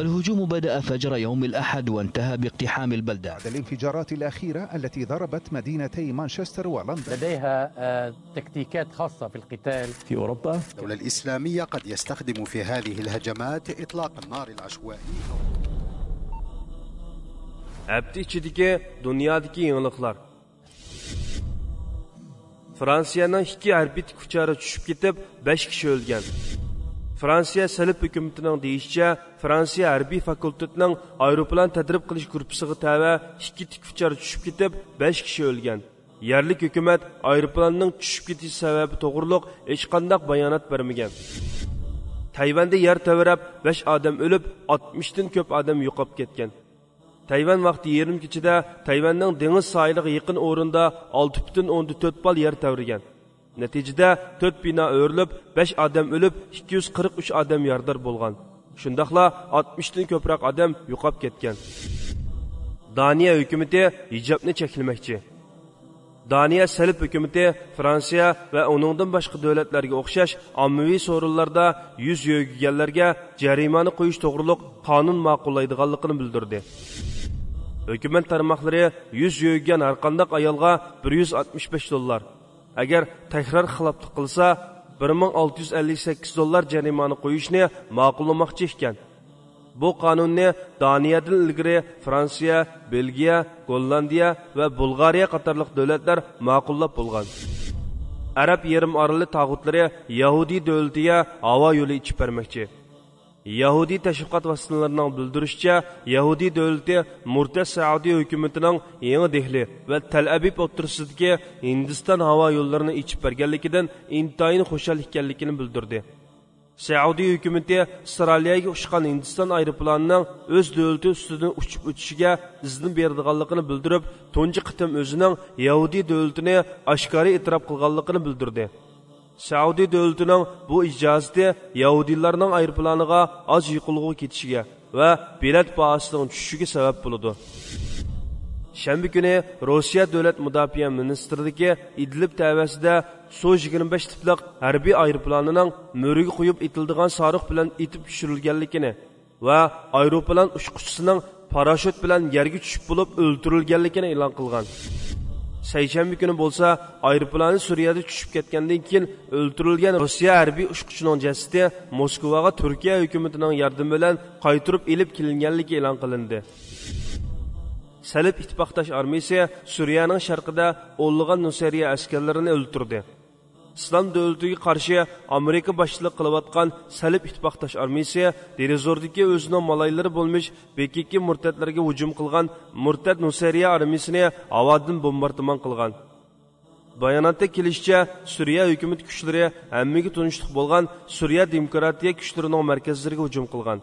الهجوم بدأ فجر يوم الأحد وانتهى باقتحام البلدة بعد الانفجارات الأخيرة التي ضربت مدينتي مانشستر ولندن لديها آه، تكتيكات خاصة في القتال. في أوروبا. الدولة الإسلامية قد يستخدم في هذه الهجمات إطلاق النار العشوائي. hafta ichidagi dunyodagi yangiliklar fransiyaning ikki harbiy kuchari tushib ketib besh kishi o'lgan fransiya salib hukumatining deyishicha fransiya harbiy fakultetining aeroplan tadrib qilish gruppasiga tava ikki tikuvchar tushib ketib besh kishi o'lgan. Yerlik hukumat aeroplanning tushib ketishi sababi to'g'riliq hech qandaq bayonot bermagan. Tayvanda yer tavirab besh odam o'lib oltmishdan ko'p odam yo'qolib ketgan. Tayvan vaqti yarim kechida Tayvanning dengiz sohiliga yaqin o'rinda 6.4 bal yer tavrigan. Natijada 4 bino o'rilib, 5 odam o'lib, 243 odam yordar bo'lgan. shundoqla 60 dan ko'proq odam yo'qolib ketgan. Daniya hukumati hijobni cheklamoqchi. Daniya salib hukumati Fransiya va uningdan boshqa davlatlarga o'xshash ommaviy sovrinlarda yuz yo'yganlarga jarimani qo'yish to'g'riliq qonun ma'qullaydiganligini bildirdi. hukumat tarmoqlari yuz yo'ygan har qandaq ayolga 165 dollar. Agar takror xiloflik qilsa 1658 dollar jarimani qo'yishni ma'qullamoqchi ekan. Bu qonunni doniyadan ilgari Fransiya, Belgiya, Gollandiya va Bulgariya qatorliq davlatlar ma'qullab bo'lgan. Arab yarim oroli tog'utlari Yahudi davlatiga havo yo'li ichib bermoqchi. Yahudi tashviqot vasitələrinin bildirishicha Yahudi davlati Murtad Saudi hukumatining yangi Dehli va tal abib o'tirisidagi Hindiston havo yo'llarini ichib berganligidan intayin xushal ekanligini bildirdi. Saudi hukumati Avstraliyaga uchgan Hindiston aeroplanining o'z davlati ustidan uchib o'tishiga izn berdiganligini bildirib, tunji qitim o'zining Yahudi davlatini oshkora e'tirof qilganligini bildirdi. Saudi davlatining bu ijozati yahudiylarning aeroplaniga oz yiqilğu ketishiga va bilet bahasının tushishiga sabab bo'ladi. Shanba kuni Rossiya davlat mudofaa ministrligi Idlib tavasida Su-25 tipliq harbiy aeroplanining mo'riga quyib etildigan sariq bilan etib tushirilganligini va aeroplan uchquchisining parashyut bilan yerga tushib bo'lib o'ldirilganligini e'lon qilgan. Sayshanba kuni bolsa aeroplanı Suriyada tushib ketgandan keyin o'ldirilgan Rossiya harbiy uchquchining jasadi Moskvaga Turkiya hukumatining yordami bilan qaytirib ilib kelinganligi e'lon qilindi. Salib ittifoqdosh armiyasi Suriyaning sharqida o'nlagan nusariya askarlarini o'ldirdi. Islom davlatiga qarshi amerika boshchilik qilayotgan salib ittifoqdosh armiyasi derizordagi o'zining maloylari bo'lmish bekiki murtadlarga hujum qilgan murtad nusayriya armiyasini havodan bombardimon qilgan bayonotda kelishicha suriya hukumat kuchlari hammaga tunishliq bo'lgan suriya demokratiya kuchlarining markazlariga hujum qilgan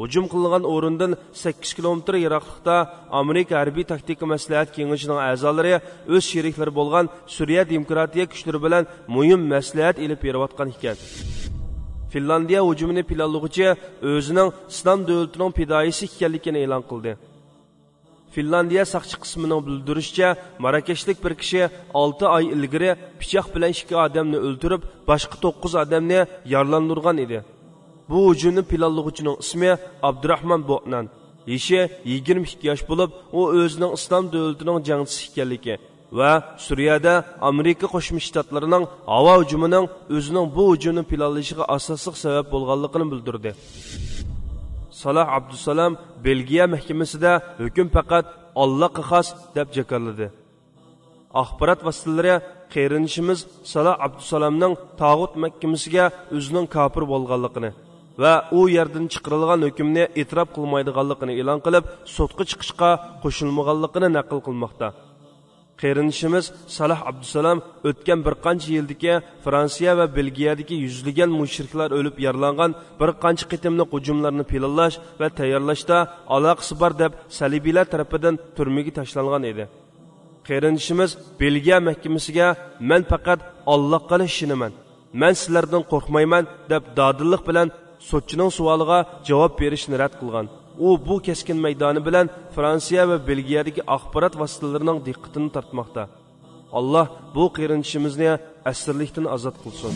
hujum qilingan o'rindan 8 kilometr yiroqlikda amerika harbiy taktika maslahat kengashining a'zolari o'z sheriklari bo'lgan suriya demokratiya kuchlari bilan muhim maslahat ilib berayotgan ekan. Finlandiya hujumini planlovchi o'zining islom davlatining fidoyisi ekanligini e'lon qildi. Finlandiya saqchi qismining bildirishicha marakashlik bir kishi 6 oy ilgari pichoq bilan ikki odamni o'ldirib boshqa 9 odamni yaralandirgan edi. Bu hujumni planlovchining ismi abdurahmon bo'nan yeshi 22 yosh bo'lib u o'zining islom davlatining jangchisi ekanligi va suriyada amerika qo'shma shtatlarining havo hujumining o'zining bu hujumni planlashiga asosliq sabab bo'lganligini bildirdi. Saloh abdusalam belgiya mahkamasida hukm faqat ollohga xos deb jakarladi axborot vositalari qerinishimiz saloh abdusalomning tog'ut mahkamasiga o'zining kofir bo'lganligini va u yerdan chiqarilgan hukmni e'tirof qilmaydiganligini e'lon qilib sudga chiqishga qo'shilmaganligini naql qilmoqda. Qerinishimiz salah abdusalom o'tgan bir qancha yildagi fransiya va belgiyadagi yuzlagan mushriklar o'lib yaralangan bir qancha qitimli hujumlarni planlash va tayyorlashda aloqasi bor deb salibiylar tarafidan turmaga tashlangan edi. Qerinishimiz belgiya mahkamasiga man faqat allohga ishonaman man sizlardan qo'rqmayman deb dodillik bilan sotchining savoliga javob berishni rad qilgan. U bu keskin maydoni bilan fransiya va belgiyadagi axborot vositalarining diqqatini tortmoqda. Alloh bu qiyrinishimizni asirlikdan ozod qilsin.